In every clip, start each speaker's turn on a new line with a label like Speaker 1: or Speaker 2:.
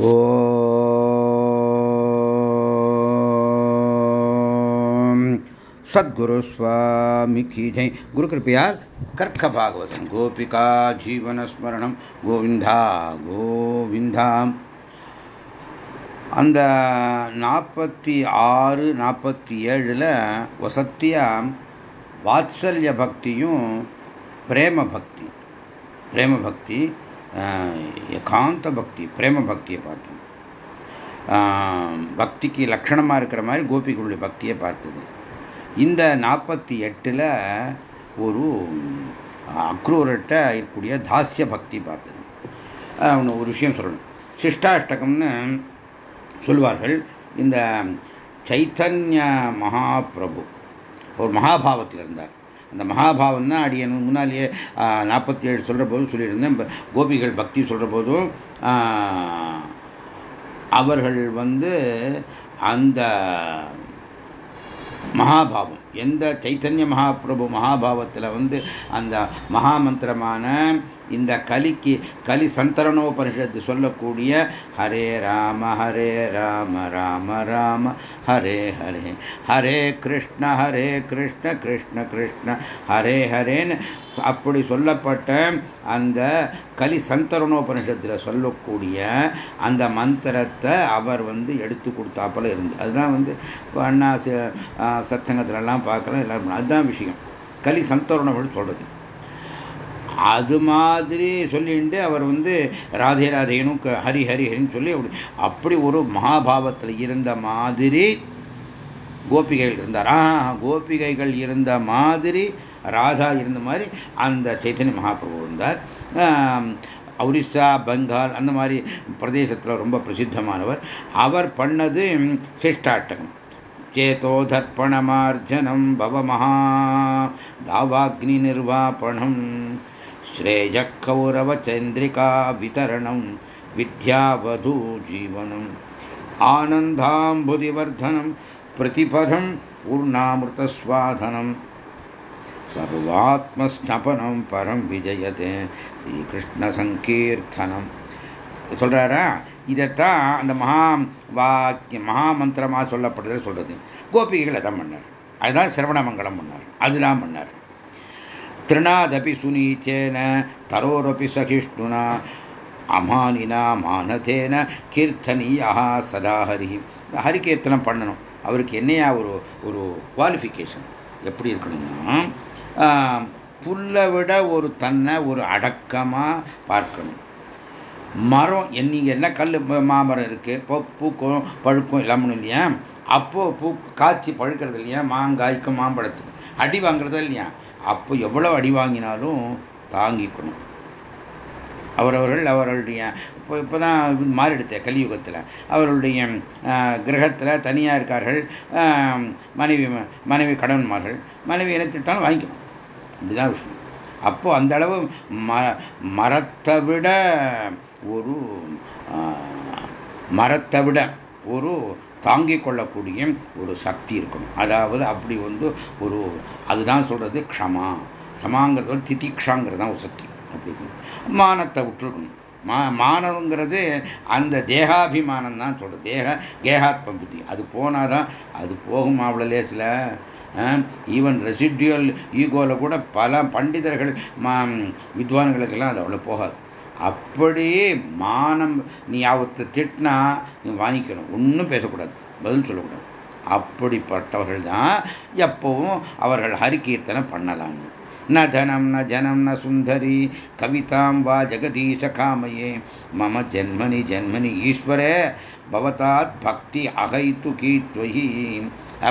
Speaker 1: ஓம். சத்குரு சுவாமி கி ஜெய் குரு கிருப்பையால் கர்க்க பாகவதம். கோபிகா ஜீவனஸ்மரணம் கோவிந்தா கோவிந்தாம் அந்த நாற்பத்தி ஆறு நாற்பத்தி ஏழில் வசத்தியாக வாத்சல்ய பக்தியும் பிரேம பக்தி. பிரேம பக்தி எகாந்த பக்தி பிரேம பக்தியை பார்த்தோம். பக்திக்கு லட்சணமாக இருக்கிற மாதிரி கோபிகளுடைய பக்தியை பார்த்தது. இந்த நாற்பத்தி எட்டில் ஒரு அக்ரூர்கிட்ட இருக்கக்கூடிய தாசிய பக்தி பார்த்தது. ஒரு விஷயம் சொல்லணும். சிஷ்டாஷ்டகம்னு சொல்வார்கள். இந்த சைத்தன்ய மகாபிரபு ஒரு மகாபாவத்தில் இருந்தார். அந்த மகாபாவம் தான் அடியன் முன்னாலேயே நாற்பத்தி ஏழு சொல்கிற போதும் சொல்லியிருந்தேன். கோபிகள் பக்தி சொல்கிற போதும் அவர்கள் வந்து அந்த மகாபாவம். எந்த சைத்தன்ய மகாபிரபு மகாபாவத்தில் வந்து அந்த மகாமந்திரமான இந்த கலிக்கு கலி சந்தரணோபனிஷத்து சொல்லக்கூடிய ஹரே ராம ஹரே ராம ராம ராம ஹரே ஹரே. ஹரே கிருஷ்ண ஹரே கிருஷ்ண கிருஷ்ண கிருஷ்ண ஹரே ஹரேன்னு அப்படி சொல்லப்பட்ட அந்த கலி சந்தரணோபனிஷத்தில் சொல்லக்கூடிய அந்த மந்திரத்தை அவர் வந்து எடுத்து கொடுத்தாப்பில் இருந்து. அதுதான் வந்து அண்ணா சத்சங்கத்திலலாம் பார்க்கலாம் எல்லாரும். அதுதான் விஷயம். கலி சந்தரணம் சொல்கிறது அது மாதிரி சொல்லிட்டு அவர் வந்து ராதே ராதேனும் ஹரி ஹரி ஹரின்னு சொல்லி அப்படி அப்படி ஒரு மகாபாவத்தில் இருந்த மாதிரி கோபிகைகள் இருந்தார். ஆ கோபிகைகள் இருந்த மாதிரி ராதா இருந்த மாதிரி அந்த சைத்தன்ய மகாபிரபு இருந்தார். ஒரிசா பெங்கால் அந்த மாதிரி பிரதேசத்தில் ரொம்ப பிரசித்தமானவர். அவர் பண்ணது சிஷ்டாட்டகம். சேதோதர்ப்பணமார்ஜனம் பவமஹா தாவாக்னி நிர்வாபணம். ஸ்ரேய கௌரவ சந்திரிகா விதரணம். வித்யாவது ஜீவனம். ஆனந்தாம்புதிவர்தனம். பிரதிபதம். பூர்ணாமிருதஸ்வாதனம். சர்வாத்மஸ்னபனம் பரம் விஜயதே. கிருஷ்ண சங்கீர்த்தனம். சொல்றாரா? இதைத்தான் அந்த மகா வாக்கியம் மகா மகாமந்திரமாக சொல்லப்படுறதை சொல்றது. கோபிகைகள் அதான் பண்ணார். அதுதான் சிரவணமங்கலம் பண்ணார். அதுதான் பண்ணார். திருநாதபி சுனீச்சேன தரோரபி சகிஷ்ணுனா அமானினா மானதேன கீர்த்தனியா சதாஹரி. ஹரி ஹரிகீர்த்தனம் பண்ணணும். அவருக்கு என்னையா ஒரு ஒரு குவாலிஃபிகேஷன் எப்படி இருக்கணும்னா புல்லை விட ஒரு தன்னை ஒரு அடக்கமாக பார்க்கணும். மரம் நீங்கள் என்ன கல் மாமரம் இருக்குது இப்போ பூக்கும் பழுக்கும் எல்லாமே இல்லையா? அப்போது பூ காய்ச்சி பழுக்கிறது இல்லையா? மாங்காய்க்கும் மாம்பழத்துக்கு. அடி வாங்குறதா இல்லையா? அப்போ எவ்வளோ அடி வாங்கினாலும் தாங்கிக்கணும். அவரவர்கள் அவர்களுடைய இப்போ இப்போ தான் மாறிடுத்த கலியுகத்தில். அவர்களுடைய கிரகத்தில் தனியாக இருக்கார்கள். மனைவி மனைவி கடன்மார்கள் மனைவி இனத்திட்டாலும் திட்டாலும் வாங்கிக்கணும் இப்படிதான் விஷயம். அப்போ அந்த அளவு ம மரத்தை விட ஒரு மரத்தை விட ஒரு தாங்கிக் கொள்ளக்கூடிய ஒரு சக்தி இருக்கணும். அதாவது அப்படி வந்து ஒரு அதுதான் சொல்றது க்ஷமா. க்ஷமாங்கிறது திதிக்ஷாங்கிறது தான் ஒரு சக்தி. அப்படி. மானத்தை விட்டுருக்கணும். மா மானவங்கிறது அந்த தேகாபிமானம் தான் சொல்கிறது தேக கேகாத்ம புத்தி. அது போனால் தான் அது போகும் அவ்வளோ லேசில்? ஈவன் ரெசிடியூல் ஈகோவில் கூட பல பண்டிதர்கள் வித்வான்களுக்கெல்லாம் அது அவ்வளோ போகாது. அப்படி மானம் நீ அவத்தை திட்டினா நீ வாங்கிக்கணும். ஒன்றும் பேசக்கூடாது. பதில் சொல்லக்கூடாது. அப்படிப்பட்டவர்கள் தான் எப்பவும் அவர்கள் ஹரிகீர்த்தனை பண்ணலாம் ந தனம் ந ஜனம் ந சுந்தரி கவிதாம் வா ஜெகதீஷ காமையே மம ஜென்மனி ஜென்மனி ஈஸ்வரே பவதாத் பக்தி அகைத்து கீத்வகி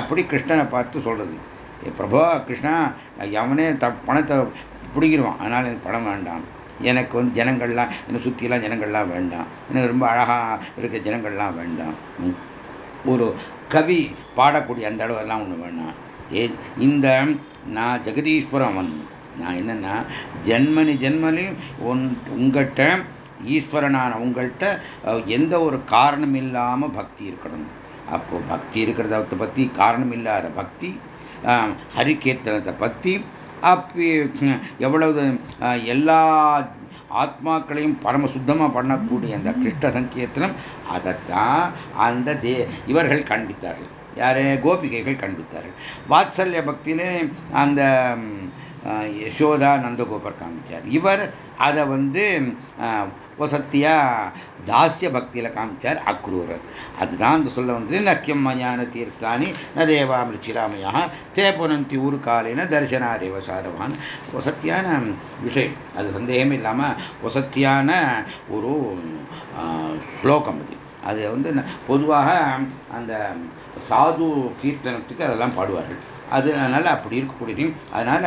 Speaker 1: அப்படி கிருஷ்ணனை பார்த்து சொல்றது. பிரபா கிருஷ்ணா எவனே த பணத்தை பிடிக்கிடுவான் அதனால் எனக்கு பணம் வேண்டாம். எனக்கு வந்து ஜனங்கள்லாம் என்னை சுற்றிலாம் ஜனங்கள்லாம் வேண்டாம். எனக்கு ரொம்ப அழகாக இருக்க ஜனங்கள்லாம் வேண்டாம். ஒரு கவி பாடக்கூடிய அந்த அளவெல்லாம் ஒன்று வேண்டாம். ஏ இந்த நான் ஜெகதீஸ்வரம் அவன். நான் என்னென்னா ஜென்மனி ஜென்மலையும் உன் உங்கள்கிட்ட ஈஸ்வரனான உங்கள்கிட்ட எந்த ஒரு காரணம் இல்லாமல் பக்தி இருக்கணும். அப்போ பக்தி இருக்கிறத பற்றி காரணம் இல்லாத பக்தி ஹரிகீர்த்தனத்தை பற்றி அப்போ எவ்வளவு எல்லா ஆத்மாக்களையும் பரம சுத்தமாக பண்ணக்கூடிய அந்த கிருஷ்ண சங்கீர்த்தனம் அதைத்தான் அந்த தே இவர்கள் காண்பித்தார்கள் யாரே? கோபிகைகள் காண்பித்தார்கள் வாத்சல்ய பக்தியிலே அந்த யசோதா நந்தகோபர் காமிச்சார் இவர் அதை வந்து வசத்தியா தாஸ்ய பக்தியில் காமிச்சார் அக்ரூரர். அதுதான் அந்த சொல்ல வந்து நக்கியம் மயான தீர்த்தானி ந தேவாமிருச்சிராமையா தே புனந்தி ஊர் காலின தர்சனா தேவசாரவான் வசத்தியான விஷயம். அது சந்தேகமே இல்லாமல் வசத்தியான ஒரு ஸ்லோகம் அது. அது வந்து பொதுவாக அந்த சாது கீர்த்தனத்துக்கு அதெல்லாம் பாடுவார்கள். அது அதனால் அப்படி இருக்கக்கூடியது. அதனால்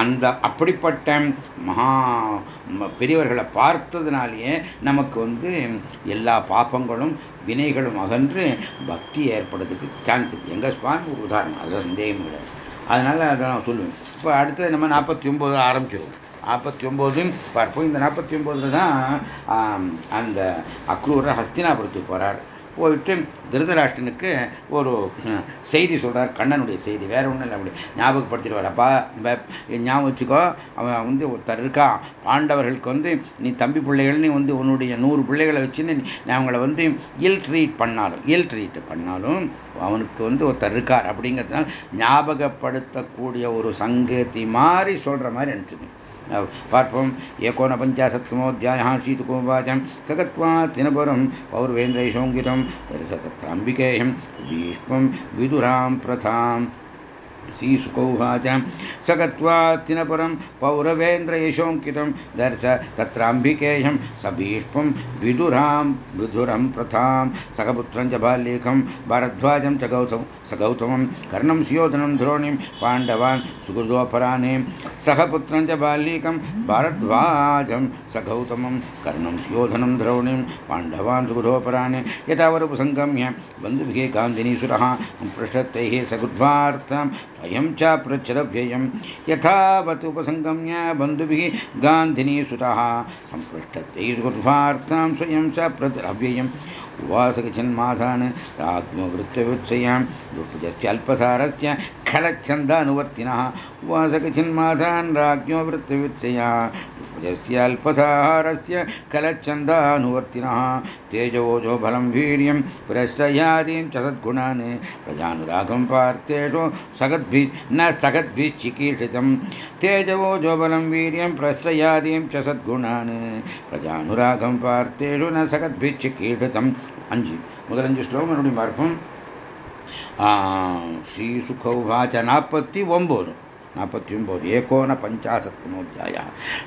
Speaker 1: அந்த அப்படிப்பட்ட மகா பெரியவர்களை பார்த்ததுனாலேயே நமக்கு வந்து எல்லா பாப்பங்களும் வினைகளும் அகன்று பக்தி ஏற்படுறதுக்கு சான்ஸ் இருக்குது எங்கள் சுவாமி ஒரு உதாரணம். அதில் சந்தேகம் கிடையாது அதனால் அதை நான் சொல்லுவேன். இப்போ அடுத்தது நம்ம நாற்பத்தி ஒம்பது ஆரம்பிச்சிருவோம். நாற்பத்தி ஒம்போதும் பார்ப்போம். இந்த நாற்பத்தி ஒம்போதில் தான் அந்த அக்ரூரை ஹஸ்தினாபுரத்துக்கு போகிறார் போயிட்டு திருதராஷ்டனுக்கு ஒரு செய்தி சொல்கிறார் கண்ணனுடைய செய்தி. வேற ஒன்றும் இல்லை அப்படி. ஞாபகப்படுத்திடுவார். அப்பா ஞாபகம் வச்சுக்கோ அவன் வந்து ஒருத்தர் இருக்கான் பாண்டவர்களுக்கு வந்து நீ தம்பி பிள்ளைகள் நீ வந்து உன்னுடைய நூறு பிள்ளைகளை வச்சுன்னு நீ அவங்கள வந்து இல் ட்ரீட் பண்ணாலும் இல் ட்ரீட் பண்ணாலும் அவனுக்கு வந்து ஒருத்தர் இருக்கார். அப்படிங்கிறதுனால ஞாபகப்படுத்தக்கூடிய ஒரு சங்கேதி மாதிரி சொல்கிற மாதிரி அனுப்பிச்சுது पार्श्वं एकोनपञ्चाशत्तमोऽध्यायः शीतुकोवाचं सगत्वात्तिनपरं पौर्वेन्द्रैशोङ्गितं तत्राम्बिकेयं भीष्मं विदुरां प्रथाम् श्रीसुकौवाच स गत्वा तिनपरं पौरवेन्द्रयशोङ्कितं दर्श तत्राम्बिकेयं स विदुरां विदुरं प्रथां सखपुत्रं च बाल्येखं भारद्वाजं च गौतम स गौतमं कर्णं स्योधनं द्रोणीं पाण्डवान् सुहृदोपराणे सह पुत्रं च बाल्येकं भारद्वाजं स गौतमं कर्णं स्योधनं द्रोणीं पाण्डवान् सुहृदोपराणे यथावरुपसङ्गम्य बन्धुभिः गान्धिनीसुरः पृष्ठतैः सगुद्वार्थं अयं च प्रचरव्ययं यथावतुपसङ्गम्य बन्धुभिः गान्धिनी सुतः सम्पृष्टत्वैर्गुर्भार्थां स्वयं च प्रद्रव्ययम् उवासकजन्माधान् राज्ञो वृत्तवित्सयां अल्पसारस्य खलच्छन्दानुवर्तिनः उवासकचिन्माधान् राज्ञो वृत्तवृत्सया दुष्पजस्याल्पसारस्य खलच्छन्दानुवर्तिनः तेजवोजो बलं वीर्यं पुरश्चयादीं च सद्गुणान् प्रजानुरागं पार्थेषु सगद्भिः न सगद्भिश्चिकीर्षितं तेजवोजो बलं वीर्यं प्रश्रयादीं च सद्गुणान् प्रजानुरागं पार्थेषु न सगद्भिश्चिकीर्षितम् அஞ்சு முதலஞ்சு ஸ்லோகம் மறுபடியும் பார்ப்போம் ಶ್ರೀಸುಖೌಭಾಚನಾಪತ್ತಿ ಒಂಬತ್ತು ನಾಪತ್ತಿ ಒಂಬತ್ತು ಏಕೋನ ಪಂಚಾಶತ್ಮೋಧ್ಯಾಯ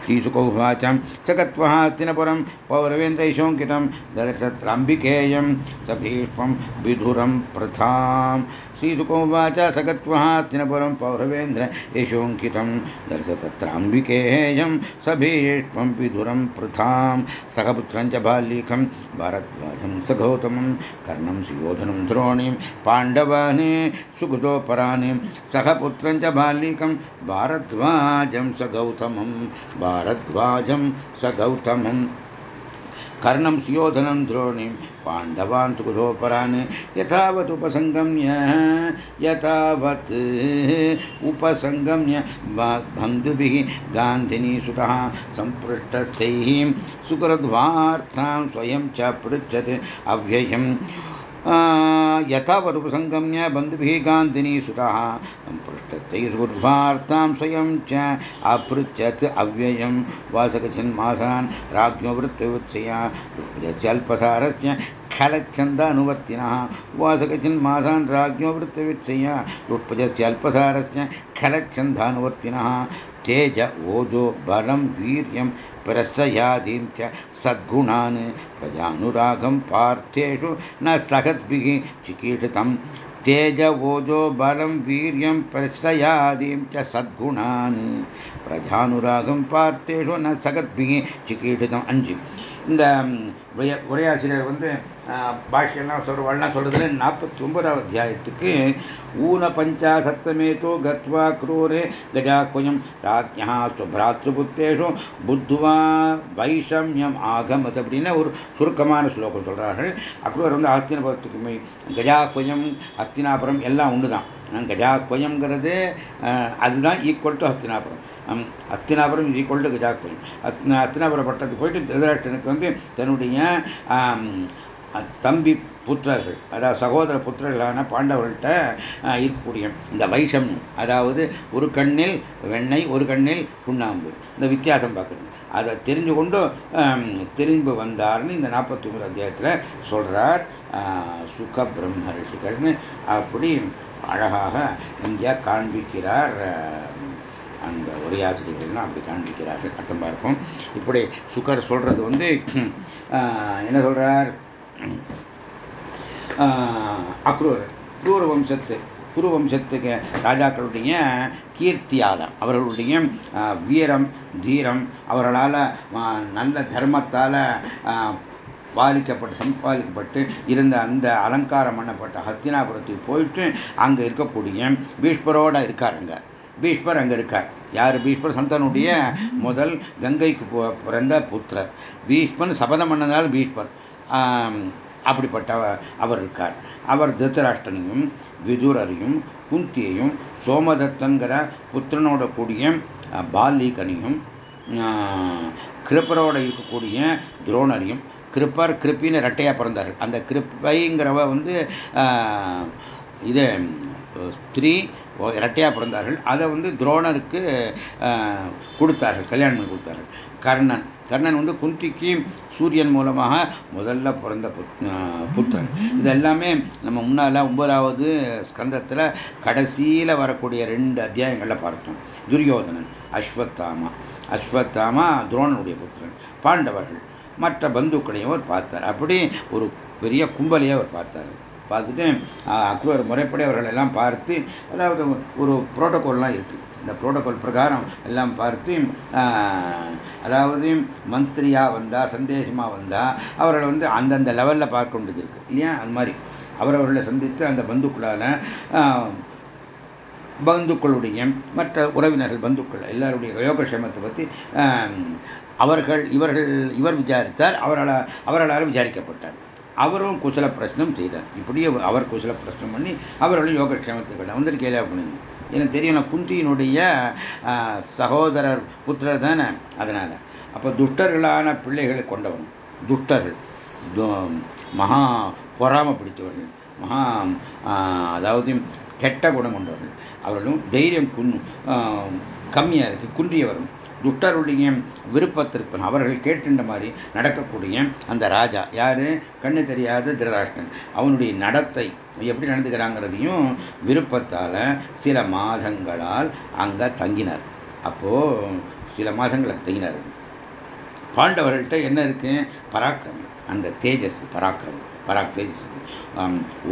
Speaker 1: ಶ್ರೀಸುಕೌಭಾಚಂ ಸಗತ್ವಃ ಹಸ್ತಿನಪುರಂ ಪೌರವೇಂದ್ರ ಶೋಂಕಿತಂ ದರ್ಶತ್ರಾಂಬಿಕೇಯಂ ಸಭೀಷ್ಮಂ ವಿಧುರಂ ಪ್ರಥಾಂ श्रीसुकोवाच सगत्वहात्नपुरं पौरवेन्द्र यशोऽङ्कितं दर्श तत्राम्बिकेयं सभीष्टं विधुरं पृथां सहपुत्रं च बाल्लीखं भारद्वाजं सगौतमं कर्णं सुयोधनं द्रोणीं पाण्डवानि सुकृतोपराणिं सहपुत्रं च बाल्लीकं भारद्वाजं सगौतमं भारद्वाजं सगौतमम् कर्णं सुयोधनं द्रोणीं पाण्डवान् सुकृतोपरान् यथावत् उपसङ्गम्य यथावत् उपसङ्गम्य बन्धुभिः गान्धिनीसुतः सम्पृष्टस्थैः सुकृद्वार्थां स्वयं च पृच्छत् अव्ययम्। यथावदुपसङ्गम्य बन्धुभिः गान्धिनीसुतः सम्पृष्टतैर्गुर्वार्तां स्वयं च अपृच्छत् अव्ययं वासकचिन्मासान् राज्ञो वृत्तिवत्सया दुष्पजस्यल्पसारस्य खलच्छन्दानुवर्तिनः वासकचिन्मासान् राज्ञो वृत्तिवित्सया दुष्पजस्यल्पसारस्य खलच्छन्दानुवर्तिनः तेज ओजो बलं वीर्यं प्रसयादीं च सद्गुणान् प्रजानुरागं पार्थेषु न सहद्भिः चिकीर्षितं तेज ओजो बलं वीर्यं प्रश्रयादिं च सद्गुणान् प्रजानुरागं पार्थेषु न सहद्भि चिकीर्षितम् अञ्जि இந்த உரையாசிரியர் வந்து பாஷ்யெல்லாம் சொல்கிறவாள்லாம் சொல்றதுல நாற்பத்தி ஒன்பதாவது அத்தியாயத்துக்கு ஊன பஞ்சா சத்தமேதோ கத்வா குரூரே கஜாக்குயம் ராஜ்யா சுப்ராத்ருபுத்தேஷு புத்துவா வைஷமியம் ஆகமத் அப்படின்னு ஒரு சுருக்கமான ஸ்லோகம் சொல்கிறார்கள் அக்ரூர் வந்து அஸ்தினபுரத்துக்கு கஜாக்குயம் அஸ்தினாபுரம் எல்லாம் ஒன்று தான் கஜாக்வயம்ங்கிறது அதுதான் ஈக்குவல் டு ஹஸ்தினாபுரம் அத்தினாபுரம் இது ஈக்குவல் டு அத்தினாபுரம் பட்டத்துக்கு போயிட்டு திருதராட்டனுக்கு வந்து தன்னுடைய தம்பி புத்திரர்கள் அதாவது சகோதர புத்திரர்களான பாண்டவர்கள்ட்ட இருக்கக்கூடிய இந்த வைஷம் அதாவது ஒரு கண்ணில் வெண்ணெய் ஒரு கண்ணில் புண்ணாம்பு இந்த வித்தியாசம் பார்க்குறது. அதை தெரிஞ்சு கொண்டு திரும்பி வந்தார்னு இந்த நாற்பத்தி ஒன்பது அத்தியாயத்தில் சொல்கிறார் சுக பிரம்ம ரிஷிகள்னு. அப்படி அழகாக இங்கே காண்பிக்கிறார் அந்த உரையாசிரியர்கள்லாம் அப்படி காண்பிக்கிறார்கள் அர்த்தமாக இருக்கும் இப்படி சுகர் சொல்றது வந்து என்ன சொல்கிறார் அக்ரூர் குரூர வம்சத்து குரு வம்சத்துக்கு ராஜாக்களுடைய கீர்த்தியால் அவர்களுடைய வீரம் தீரம் அவர்களால் நல்ல தர்மத்தால் பாலிக்கப்பட்டு சம்பாதிக்கப்பட்டு இருந்த அந்த அலங்காரம் பண்ணப்பட்ட ஹஸ்தினாபுரத்துக்கு போயிட்டு அங்கே இருக்கக்கூடிய பீஷ்பரோட இருக்காருங்க. பீஷ்மர் அங்கே இருக்கார். யார் பீஷ்மர்? சந்தனுடைய முதல் கங்கைக்கு பிறந்த புத்திரர். பீஷ்மன் சபதம் பண்ணதால் பீஷ்மர் அப்படிப்பட்ட அவர் இருக்கார். அவர் திருத்தராஷ்டனையும் விதுரரையும் குந்தியையும் சோமதத்தங்கிற புத்திரனோட கூடிய பாலிகனையும் கிருப்பரோட இருக்கக்கூடிய துரோணரையும் கிருப்பர் கிருப்பின்னு ரெட்டையாக பிறந்தார்கள் அந்த கிருப்பைங்கிறவ வந்து இது ஸ்திரீ இரட்டையாக பிறந்தார்கள். அதை வந்து துரோணருக்கு கொடுத்தார்கள் கல்யாணம் பண்ணி கொடுத்தார்கள். கர்ணன். கர்ணன் வந்து குந்திக்கு சூரியன் மூலமாக முதல்ல பிறந்த புத்தன் இது எல்லாமே நம்ம முன்னால் ஒன்பதாவது ஸ்கந்தத்தில் கடைசியில் வரக்கூடிய ரெண்டு அத்தியாயங்களில் பார்த்தோம். துரியோதனன் அஸ்வத்தாமா. அஸ்வத்தாமா துரோணனுடைய புத்திரன் பாண்டவர்கள். மற்ற பந்துக்களையும் அவர் பார்த்தார். அப்படி ஒரு பெரிய கும்பலையே அவர் பார்த்தார். பார்த்துட்டு அக்ரூவர் முறைப்படி அவர்கள் எல்லாம் பார்த்து அதாவது ஒரு புரோட்டோகால்லாம் இருக்குது இந்த புரோட்டோகால் பிரகாரம் எல்லாம் பார்த்து அதாவது மந்திரியாக வந்தால் சந்தேகமாக வந்தால் அவர்கள் வந்து அந்தந்த லெவலில் பார்க்க வேண்டியது இருக்குது இல்லையா? அது மாதிரி. அவரவர்களை சந்தித்து அந்த பந்துக்களால் பந்துக்களுடைய மற்ற உறவினர்கள் பந்துக்கள் எல்லாருடைய யோகக்ஷேமத்தை பற்றி அவர்கள் இவர்கள் இவர் விசாரித்தார். அவரால் அவர்களால் விசாரிக்கப்பட்டார். அவரும் குசல பிரச்சனம் செய்தார். இப்படியே அவர் குசல பிரச்சனம் பண்ணி அவர்களும் யோகக்ஷேமத்துக்கு வந்துட்டு கேள்வி பண்ணுங்க எனக்கு தெரியும் நான் குந்தியினுடைய சகோதரர் புத்திரர் தானே. அதனால். அப்போ துஷ்டர்களான பிள்ளைகளை கொண்டவன். துஷ்டர்கள். மகா பொறாம பிடித்தவர்கள் மகா அதாவது கெட்ட குணம் கொண்டவர்கள். அவர்களும் தைரியம் குன் கம்மியாக இருக்குது குன்றியவரும் துஷ்டருடைய விருப்பத்திற்கு அவர்கள் கேட்டுண்ட மாதிரி நடக்கக்கூடிய அந்த ராஜா. யாரு? கண்ணு தெரியாத திருதாஷ்டன் அவனுடைய நடத்தை எப்படி நடந்துக்கிறாங்கிறதையும் விருப்பத்தால் சில மாதங்களால் அங்கே தங்கினார். அப்போ சில மாதங்களை தங்கினார். பாண்டவர்கள்ட்ட என்ன இருக்கு? பராக்கிரமம். அந்த தேஜஸ் பராக்கிரமம். பராக் தேஜஸ்.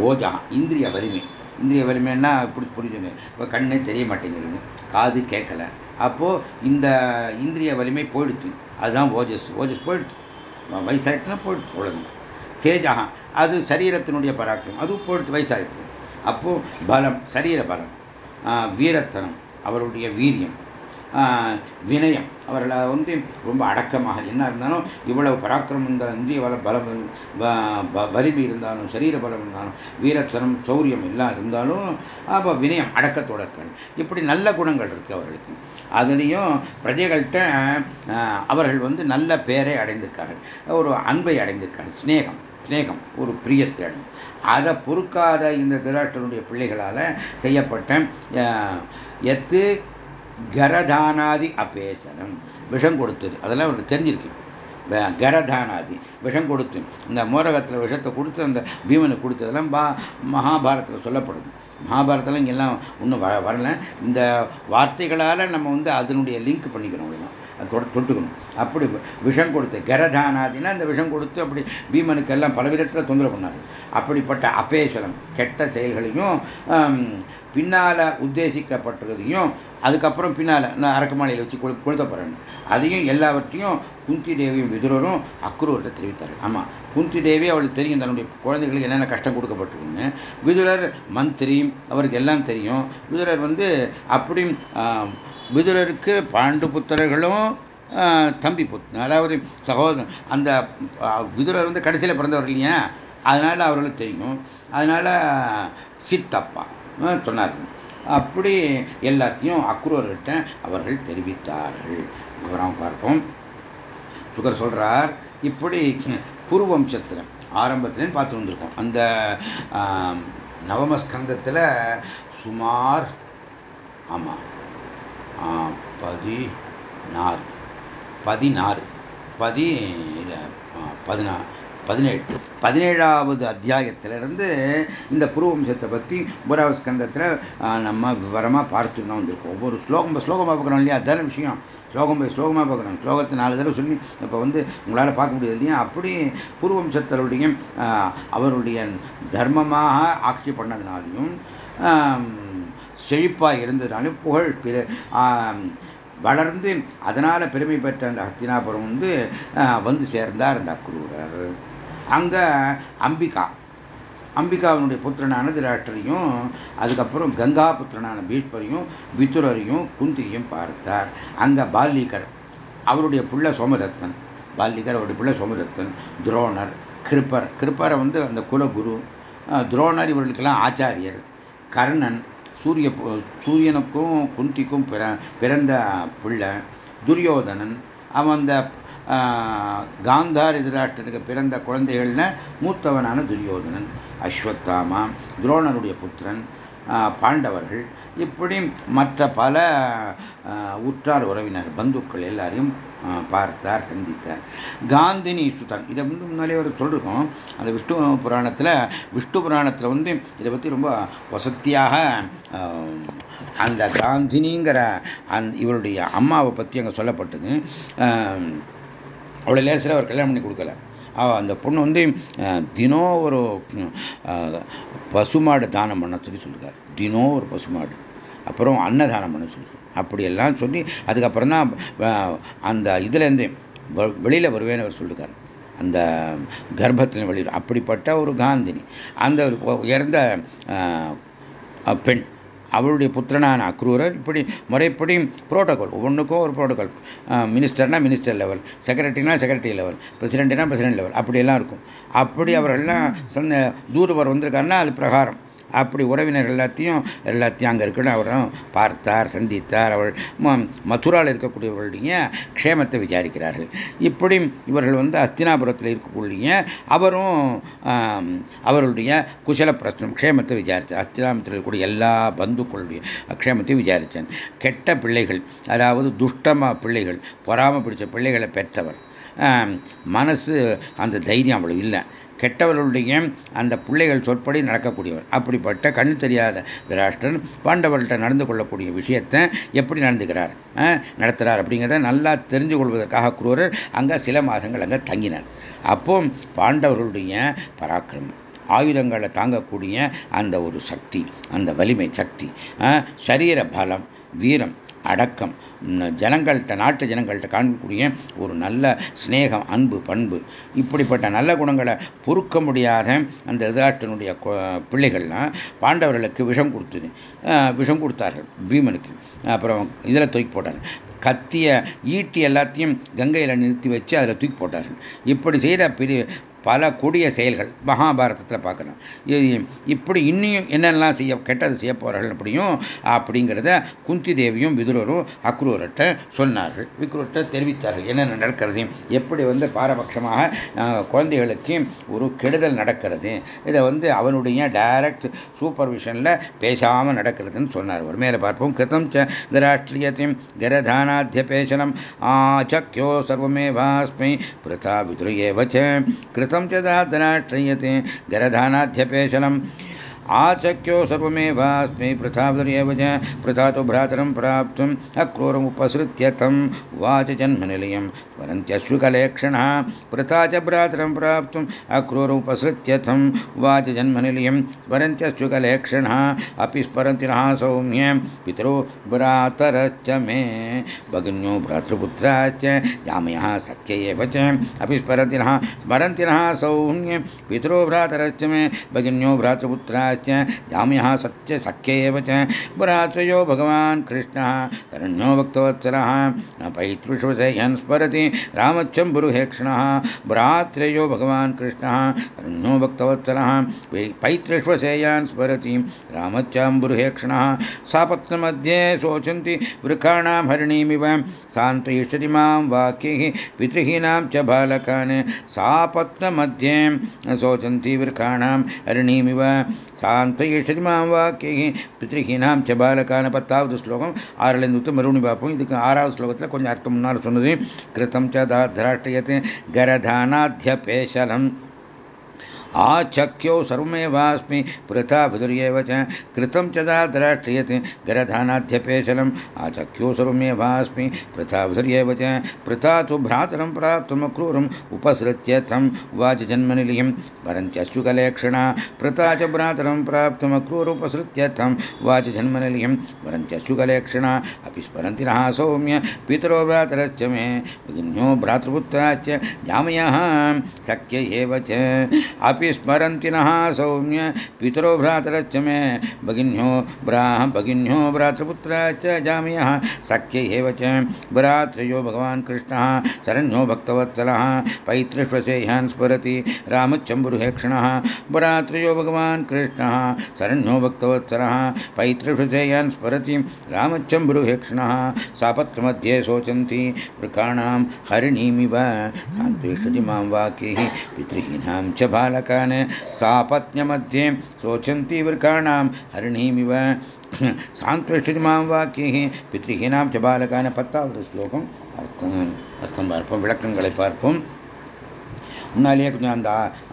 Speaker 1: ஓஜா இந்திரிய வலிமை. இந்திரிய வலிமைன்னா இப்படி புரிஞ்சுங்க. இப்போ கண்ணே தெரிய மாட்டேங்குது காது கேட்கல அப்போது இந்த இந்திரிய வலிமை போயிடுச்சு. அதுதான் ஓஜஸ். ஓஜஸ் போயிடுச்சு. வயசாயிட்டுனா போயிடுச்சு உலகம். தேஜகம் அது சரீரத்தினுடைய பராக்கிரம் அதுவும் போயிடுச்சு வயசாயிடுச்சு. அப்போது பலம் சரீர பலம். வீரத்தனம் அவருடைய வீரியம். வினயம். அவர்களை வந்து ரொம்ப அடக்கமாக என்ன இருந்தாலும் இவ்வளவு பராக்கிரமம் இருந்தாலும் இந்திய வள பலம் வலிமை இருந்தாலும் சரீர பலம் இருந்தாலும் வீரத்தனம் சௌரியம் எல்லாம் இருந்தாலும் அப்போ வினயம் அடக்கத்தோட இருக்காங்க இப்படி நல்ல குணங்கள் இருக்கு அவர்களுக்கு. அதுலேயும் பிரஜைகள்கிட்ட அவர்கள் வந்து நல்ல பேரை அடைந்திருக்கார்கள். ஒரு அன்பை அடைந்திருக்கார்கள். ஸ்னேகம் ஸ்னேகம் ஒரு பிரியத்தை அடைந்து. அதை பொறுக்காத இந்த திராட்டனுடைய பிள்ளைகளால் செய்யப்பட்ட எத்து கரதானாதி அபேசனம். விஷம் கொடுத்தது. அதெல்லாம் அவருக்கு தெரிஞ்சிருக்கு. கரதானாதி விஷம் கொடுத்து இந்த மோரகத்தில் விஷத்தை கொடுத்து அந்த பீமனுக்கு கொடுத்ததெல்லாம் பா மகாபாரத்தில் சொல்லப்படுது. மகாபாரதத்தில் இங்கெல்லாம் ஒன்றும் வ வரல. இந்த வார்த்தைகளால் நம்ம வந்து அதனுடைய லிங்க் பண்ணிக்கணும் அவ்வளோதான் தொட்டுக்கணும். அப்படி விஷம் கொடுத்து கரதானாதினா அந்த விஷம் கொடுத்து அப்படி பீமனுக்கெல்லாம் பல விதத்தில் தொந்தரவு பண்ணாரு. அப்படிப்பட்ட அபேசலம் கெட்ட செயல்களையும் பின்னால் உத்தேசிக்கப்பட்டதையும் அதுக்கப்புறம் பின்னால் நான் அரக்கமாலையில் வச்சு கொழு கொளுத்த போகிறேன் அதையும் எல்லாவற்றையும் குந்தி தேவியும் விதுரரும் அக்ரூர்கிட்ட தெரிவித்தார் ஆமாம் குந்தி தேவி அவளுக்கு தெரியும் தன்னுடைய குழந்தைகளுக்கு என்னென்ன கஷ்டம் கொடுக்கப்பட்டிருக்குன்னு. விதுரர் மந்திரி அவருக்கு எல்லாம் தெரியும். விதுரர் வந்து அப்படி விதுரருக்கு பாண்டு புத்திரர்களும் தம்பி புத் அதாவது சகோதரன் அந்த விதுரர் வந்து கடைசியில் பிறந்தவர் இல்லையா? அதனால் அவர்களுக்கு தெரியும். அதனால் சித்தப்பா. சொன்னார். அப்படி எல்லாத்தையும் அக்ரூர்கிட்ட அவர்கள் தெரிவித்தார்கள். விவரம் பார்ப்போம். சுகர் சொல்றார் இப்படி குருவம்சத்தில் ஆரம்பத்துலேன்னு பார்த்து வந்திருக்கோம். அந்த நவமஸ்கந்தத்தில் சுமார் ஆமாம் பதினாறு பதினாறு பதி பதினா பதினேழு பதினேழாவது அத்தியாயத்திலிருந்து இந்த பூர்வம்சத்தை பற்றி ஒன்பதாவது ஸ்கந்தத்தில் நம்ம விவரமாக பார்த்துட்டு வந்திருக்கோம். ஒவ்வொரு ஸ்லோகம் ஸ்லோகமாக பார்க்குறோம் இல்லையா? அதான விஷயம். ஸ்லோகம் போய் ஸ்லோகமாக பார்க்குறோம். ஸ்லோகத்தை நாலு தடவை சொல்லி இப்போ வந்து உங்களால் பார்க்க முடியாது இல்லையா? அப்படி பூர்வம்சத்தருடைய அவருடைய தர்மமாக ஆட்சி பண்ணதுனாலையும் செழிப்பாக இருந்ததுனாலும் புகழ் வளர்ந்து அதனால் பெருமை பெற்ற அந்த ஹஸ்தினாபுரம் வந்து வந்து சேர்ந்தார் அந்த அக்ரூரர். அங்கே அம்பிகா. அம்பிகாவினுடைய புத்திரனான திராட்டரையும் அதுக்கப்புறம் கங்கா புத்திரனான பீஷ்மரையும் வித்துரரையும் குந்தியையும் பார்த்தார். அங்கே பால்லிகர் அவருடைய புள்ள சோமதத்தன். பால்லிகர் அவருடைய பிள்ளை சோமதத்தன். துரோணர் கிருப்பர். கிருப்பரை வந்து அந்த குலகுரு துரோணர் இவர்களுக்கெல்லாம் ஆச்சாரியர். கர்ணன் சூரிய சூரியனுக்கும் குந்திக்கும் பிறந்த பிள்ளை. துரியோதனன் அவன் அந்த காந்தார் எதிராஷ்டனுக்கு பிறந்த குழந்தைகள்னு மூத்தவனான துரியோதனன் அஸ்வத்தாமா துரோணனுடைய புத்திரன் பாண்டவர்கள் இப்படி மற்ற பல உற்றார் உறவினர் பந்துக்கள் எல்லாரையும் பார்த்தார் சந்தித்தார். காந்தினி சுதன் இதை வந்து முன்னாலே ஒரு சொல்லிருக்கோம். அந்த விஷ்ணு புராணத்தில் விஷ்ணு புராணத்தில் வந்து இதை பற்றி ரொம்ப வசத்தியாக அந்த காந்தினிங்கிற அந் இவருடைய அம்மாவை பற்றி அங்கே சொல்லப்பட்டது. அவ்வளோ லேசில் அவர் கல்யாணம் பண்ணி கொடுக்கல. அந்த பொண்ணு வந்து தினம் ஒரு பசுமாடு தானம் பண்ண சொல்லி சொல்லியிருக்காரு தினம் ஒரு பசுமாடு. அப்புறம் அன்னதானம் பண்ண சொல்லி அப்படியெல்லாம் சொல்லி அதுக்கப்புறம் தான் அந்த இதுலேருந்து வெளியில் வருவேன்னு அவர் சொல்லியிருக்காரு அந்த கர்ப்பத்தின் வெளியில் அப்படிப்பட்ட ஒரு காந்தினி. அந்த உயர்ந்த பெண். அவளுடைய புத்திரனான அக்ரூரர் இப்படி முறைப்படி புரோட்டோகால் ஒவ்வொன்றுக்கும் ஒரு புரோட்டோகால் மினிஸ்டர்னா மினிஸ்டர் லெவல் செக்ரட்டரினா செக்ரட்டரி லெவல் பிரசிடென்ட்னா பிரசிடென்ட் லெவல் அப்படியெல்லாம் இருக்கும். அப்படி அவர்கள்லாம் தூதுவர் வந்திருக்காருன்னா அது பிரகாரம். அப்படி உறவினர் எல்லாத்தையும் எல்லாத்தையும் அங்கே இருக்கணும் அவரும் பார்த்தார் சந்தித்தார். அவள் மதுராவில் இருக்கக்கூடியவர்களுடைய க்ஷேமத்தை விசாரிக்கிறார்கள். இப்படி இவர்கள் வந்து அஸ்தினாபுரத்தில் இருக்கக்கூடிய அவரும் அவர்களுடைய குசல பிரச்சனம் க்ஷேமத்தை விசாரித்தார் அஸ்தினாபுரத்தில் இருக்கக்கூடிய எல்லா பந்துக்களுடைய க்ஷேமத்தை விசாரித்தேன் கெட்ட பிள்ளைகள் அதாவது துஷ்டமா பிள்ளைகள் பொறாம பிடிச்ச பிள்ளைகளை பெற்றவர். மனசு அந்த தைரியம் அவ்வளவு இல்லை. கெட்டவர்களுடைய அந்த பிள்ளைகள் சொற்படி நடக்கக்கூடியவர். அப்படிப்பட்ட கண் தெரியாத திராஷ்டன் பாண்டவர்கள்ட்ட நடந்து கொள்ளக்கூடிய விஷயத்தை எப்படி நடந்துக்கிறார் நடத்துகிறார் அப்படிங்கிறத நல்லா தெரிஞ்சு கொள்வதற்காக குரூரர் அங்கே சில மாதங்கள் அங்கே தங்கினார். அப்போ பாண்டவர்களுடைய பராக்கிரமம் ஆயுதங்களை தாங்கக்கூடிய அந்த ஒரு சக்தி அந்த வலிமை சக்தி சரீர பலம் வீரம் அடக்கம். ஜனங்கள்கிட்ட நாட்டு ஜனங்கள்கிட்ட காணக்கூடிய ஒரு நல்ல சிநேகம் அன்பு பண்பு. இப்படிப்பட்ட நல்ல குணங்களை பொறுக்க முடியாத அந்த எதிராட்டனுடைய பிள்ளைகள்லாம் பாண்டவர்களுக்கு விஷம் கொடுத்தது. விஷம் கொடுத்தார்கள் பீமனுக்கு. அப்புறம் இதில் தூக்கி போட்டார்கள். கத்திய ஈட்டி எல்லாத்தையும் கங்கையில் நிறுத்தி வச்சு அதில் தூக்கி போட்டார்கள். இப்படி செய்த பெரிய பல கொடிய செயல்கள் மகாபாரதத்தில் பார்க்கணும். இப்படி இன்னும் என்னென்னலாம் செய்ய கெட்டது செய்ய போகிறார்கள் அப்படியும் அப்படிங்கிறத குந்தி தேவியும் விதுரரும் அக்ரூரட்ட சொன்னார்கள். விக்ரூர்கிட்ட தெரிவித்தார்கள். என்னென்ன நடக்கிறது? எப்படி வந்து பாரபட்சமாக குழந்தைகளுக்கு ஒரு கெடுதல் நடக்கிறது? இதை வந்து அவனுடைய டைரக்ட் சூப்பர்விஷனில் பேசாமல் நடக்கிறதுன்னு சொன்னார். ஒரு மேலே பார்ப்போம். கிருத்தம் ச கரதானாத்திய பேசனம் ஆச்சக்கியோ சர்வமேவாஸ்மை பிரதா விதுரையேவச்ச कथम च धाधना क्षय्यते आचक्यो सर्वमेवास्मै पृथावदर्येव च पृथा तु भ्रातरं प्राप्तुम् अक्रूरमुपसृत्य तम् उवाच जन्मनिलयं वरन्त्यश्वकलेक्षणः पृथा च भ्रातरं प्राप्तुम् अक्रूरमुपसृत्य तम् उवाच जन्मनिलयं वरन्त्यश्वकलेक्षणः अपि स्मरन्तिनः सौम्य पितरो भ्रातरश्च मे। भगिन्यो भ्रातृपुत्राश्च जामयः सख्य एव च, अपि स्मरन्तिनः स्मरन्तिनः सौम्य पितरो भ्रातरश्च मे। भगिन्यो भ्रातृपुत्राश्च जाम्यः सत्य सख्य एव च। भ्रात्रयो भगवान् कृष्णः करण्यो भक्तवत्सलः पैतृष्वशयन् स्मरति रामच्छम्बुरुहेक्षणः भ्रात्रयो भगवान् कृष्णः करण्यो भक्तवत्सलः पैतृष्वशेयान् स्मरति रामच्चाम्बुरुहेक्षणः सापत्नमध्ये शोचन्ति वृखाणां हरिणीमिव सान्त्वयिष्यति माँ वाक्यैः, पितृहीनां च बालकान्। सापत्नमध्ये शोचन्ति वृखाणां हरिणीमिव சாந்தயேஷதி மாம் வாக்கியை பித்ருஹீனாம் ச பாலகான பத்தாவது ஸ்லோகம் ஆறிலிருந்து மறுபடியும் பார்ப்போம் இதுக்கு ஆறாவது ஸ்லோகத்தில் கொஞ்சம் அர்த்தம் முன்னால் சொன்னது கிருத்தம் ச கரதானாத்திய பேசலம் आचख्यो सर्वमेवास्मि पृथा विदुर्येव च, कृतं च दाद्राष्ट्रियते गरधानाध्यपेशलम् आचख्यो सर्वमेवास्मि पृथा विदुर्येव च पृथा तु भ्रातरं प्राप्तमक्रूरम् उपसृत्यथम् उवाच जन्मनिलियं वरन्त्यश्चुकलेक्षणा पृथा च भ्रातरं प्राप्तमक्रूरुपसृत्यथम् उवाच जन्मनिलियं वरन्त्यश्चुकलेक्षणा अपि स्मरन्ति नः सौम्य पितरो भ्रातरश्च मे, भगिन्यो भ्रातृपुत्राश्च जामयः शक्य एव च। अपि स्मरन्ति नः सौम्य पितरो भ्रातरश्च मे। भगिन्यो ब्राह भगिन्यो भ्रातृपुत्राश्च जाम्यः। सख्य च भ्रातृयो भगवान् कृष्णः। शरण्यो भक्तवत्सलः। पैतृष्वसेहान् स्मरति रामचम्बुरुहेक्षणः भ्रातृयो भगवान् कृष्णः। शरण्यो भक्तवत्सलः। पैतृष्वसेहान् स्मरति रामचम्बुरुहेक्षणः सापत्रमध्ये शोचन्ति वृकाणां हरिणीमिव। सान्त्वेष्टति माँ वाक्यैः पितृहीनां च बालकान् सापत्न्यमध्ये शोचन्ति वृकाणां हरिणीमिव சாந்தஷ்டி மாம் வாக்கியை பித்ருஹீனாம் சபாலகான பத்தாவது ஸ்லோகம் அர்த்தம் அர்த்தம் பார்ப்போம் விளக்கங்களை பார்ப்போம் முன்னாலேயே கொஞ்சம் அந்த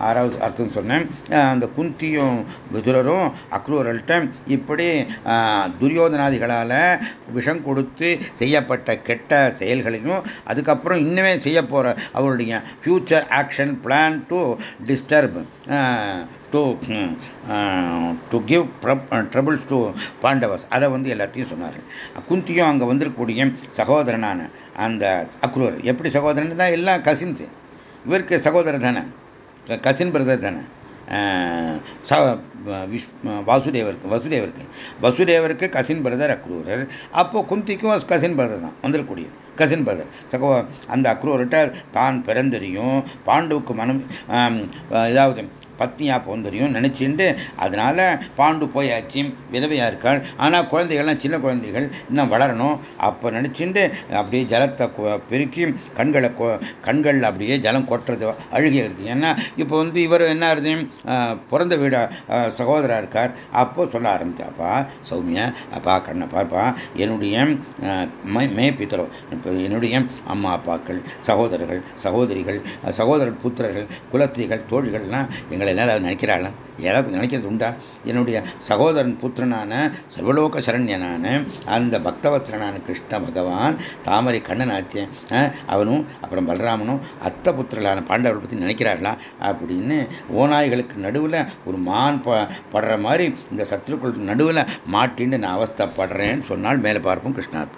Speaker 1: ஆறாவது அர்த்தம் சொன்னேன். அந்த குந்தியும் விதுரரும் அக்ரூரல்கிட்ட இப்படி துரியோதனாதிகளால் விஷம் கொடுத்து செய்யப்பட்ட கெட்ட செயல்களையும் அதுக்கப்புறம் இன்னுமே செய்ய போகிற அவருடைய future action plan to disturb to to give troubles to Pandavas அதை வந்து எல்லாத்தையும் சொன்னார். குந்தியும் அங்கே வந்திருக்கக்கூடிய சகோதரனான அந்த அக்ரூர் எப்படி சகோதரன் தான்? எல்லாம் கசின்ஸு இவருக்கு சகோதரர் தானே? கசின் பிரதர் தானே? வாசுதேவருக்கு வசுதேவருக்கு. வசுதேவருக்கு கசின் பிரதர் அக்ரூரர். அப்போ குந்திக்கும் கசின் பிரதர் தான் வந்துடக்கூடிய கசின் பிரதர் சகோ அந்த அக்ரூர்கிட்ட தான் பிறந்தறியும். பாண்டுவுக்கு மனம் ஏதாவது பத்னியா போந்தரியும் நினச்சிட்டு அதனால் பாண்டு போயாச்சு விதவையாக இருக்காள். ஆனால் குழந்தைகள்லாம் சின்ன குழந்தைகள் இன்னும் வளரணும். அப்போ நினச்சிண்டு அப்படியே ஜலத்தை பெருக்கி கண்களை கண்கள் அப்படியே ஜலம் கொட்டுறது அழுகி ஏன்னா இப்போ வந்து இவர் என்ன ஆகுது? பிறந்த வீட சகோதரா இருக்கார். அப்போ சொல்ல ஆரம்பிச்சாப்பா சௌமியா அப்பா கண்ணை பார்ப்பா. என்னுடைய மே பித்தரோ இப்போ என்னுடைய அம்மா அப்பாக்கள் சகோதரர்கள் சகோதரிகள் சகோதரர் புத்திரர்கள் குலத்திரிகள் தோழிகள்லாம் எங்களை என்னால் நினைக்கிறாள்? ஏதாவது நினைக்கிறது உண்டா என்னுடைய சகோதரன் புத்திரனான சர்வலோக சரண்யனான அந்த பக்தவத்திரனான கிருஷ்ண பகவான் தாமரை கண்ணனாச்சு அவனும் அப்புறம் பலராமனும் அத்த புத்திரலான பாண்டவர்கள் பற்றி நினைக்கிறார்களா? அப்படின்னு ஓநாய்களுக்கு நடுவில் ஒரு மான் படுற மாதிரி இந்த சத்துருக்களுக்கு நடுவில் மாட்டின்னு நான் அவஸ்தப்படுறேன்னு சொன்னால் மேலே பார்ப்போம் கிருஷ்ணார்ப்பணம்